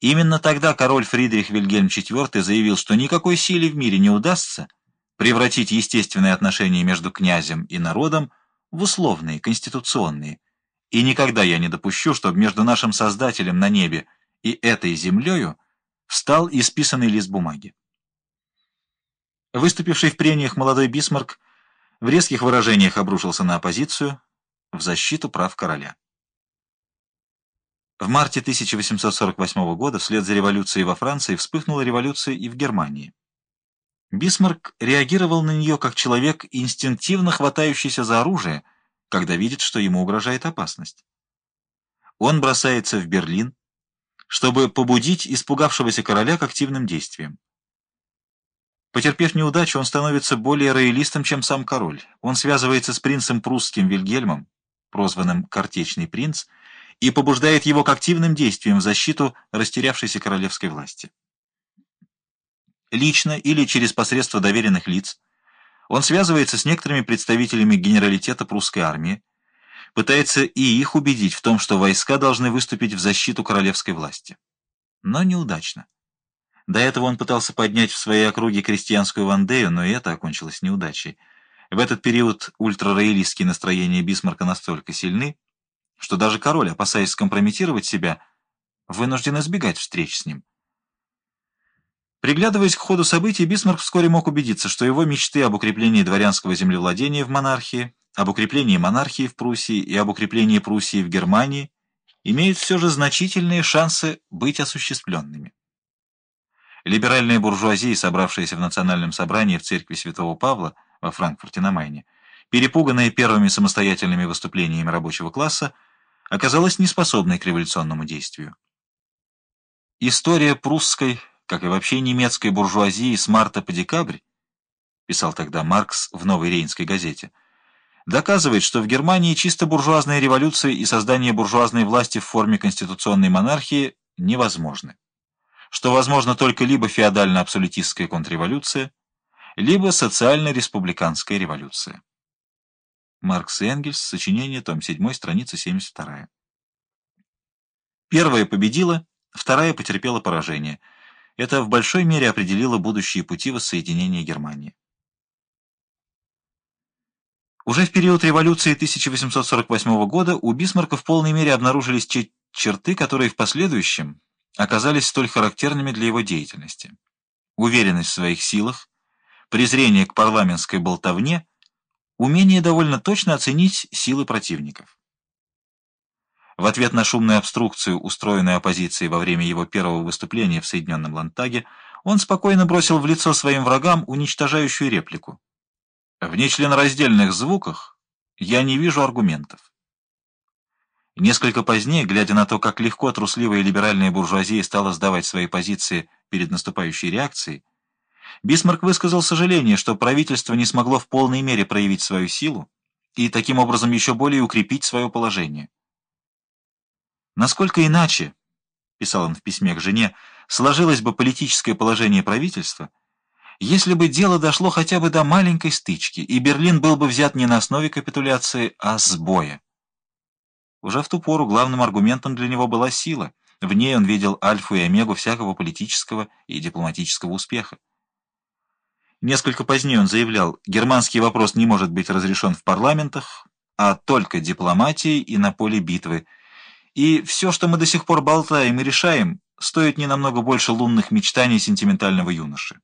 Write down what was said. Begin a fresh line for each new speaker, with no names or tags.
Именно тогда король Фридрих Вильгельм IV заявил, что никакой силе в мире не удастся превратить естественные отношения между князем и народом в условные, конституционные, и никогда я не допущу, чтобы между нашим Создателем на небе и этой землею встал исписанный лист бумаги. Выступивший в прениях молодой Бисмарк в резких выражениях обрушился на оппозицию в защиту прав короля. В марте 1848 года, вслед за революцией во Франции, вспыхнула революция и в Германии. Бисмарк реагировал на нее как человек, инстинктивно хватающийся за оружие, когда видит, что ему угрожает опасность. Он бросается в Берлин, чтобы побудить испугавшегося короля к активным действиям. Потерпев неудачу, он становится более роялистом, чем сам король. Он связывается с принцем прусским Вильгельмом, прозванным «Картечный принц», и побуждает его к активным действиям в защиту растерявшейся королевской власти. Лично или через посредство доверенных лиц он связывается с некоторыми представителями генералитета прусской армии, пытается и их убедить в том, что войска должны выступить в защиту королевской власти. Но неудачно. До этого он пытался поднять в своей округе крестьянскую Вандею, но и это окончилось неудачей. В этот период ультрароялистские настроения Бисмарка настолько сильны, что даже король, опасаясь скомпрометировать себя, вынужден избегать встреч с ним. Приглядываясь к ходу событий, Бисмарк вскоре мог убедиться, что его мечты об укреплении дворянского землевладения в монархии, об укреплении монархии в Пруссии и об укреплении Пруссии в Германии имеют все же значительные шансы быть осуществленными. Либеральная буржуазия, собравшаяся в национальном собрании в церкви святого Павла во Франкфурте на Майне, перепуганная первыми самостоятельными выступлениями рабочего класса, оказалась неспособной к революционному действию. История прусской, как и вообще немецкой буржуазии с марта по декабрь, писал тогда Маркс в «Новой Рейнской газете», доказывает, что в Германии чисто буржуазная революция и создание буржуазной власти в форме конституционной монархии невозможны, что возможно только либо феодально-абсолютистская контрреволюция, либо социально-республиканская революция. Маркс и Энгельс, сочинение, том 7, страница 72. Первая победила, вторая потерпела поражение. Это в большой мере определило будущие пути воссоединения Германии. Уже в период революции 1848 года у Бисмарка в полной мере обнаружились черты, которые в последующем оказались столь характерными для его деятельности. Уверенность в своих силах, презрение к парламентской болтовне – умение довольно точно оценить силы противников. В ответ на шумную обструкцию, устроенную оппозицией во время его первого выступления в Соединенном Лантаге, он спокойно бросил в лицо своим врагам уничтожающую реплику. В нечленораздельных звуках я не вижу аргументов. Несколько позднее, глядя на то, как легко трусливая либеральная буржуазия стала сдавать свои позиции перед наступающей реакцией, Бисмарк высказал сожаление, что правительство не смогло в полной мере проявить свою силу и таким образом еще более укрепить свое положение. Насколько иначе, писал он в письме к жене, сложилось бы политическое положение правительства, если бы дело дошло хотя бы до маленькой стычки, и Берлин был бы взят не на основе капитуляции, а с боя. Уже в ту пору главным аргументом для него была сила. В ней он видел альфу и омегу всякого политического и дипломатического успеха. Несколько позднее он заявлял, германский вопрос не может быть разрешен в парламентах, а только дипломатией и на поле битвы. И все, что мы до сих пор болтаем и решаем, стоит не намного больше лунных мечтаний сентиментального юноши.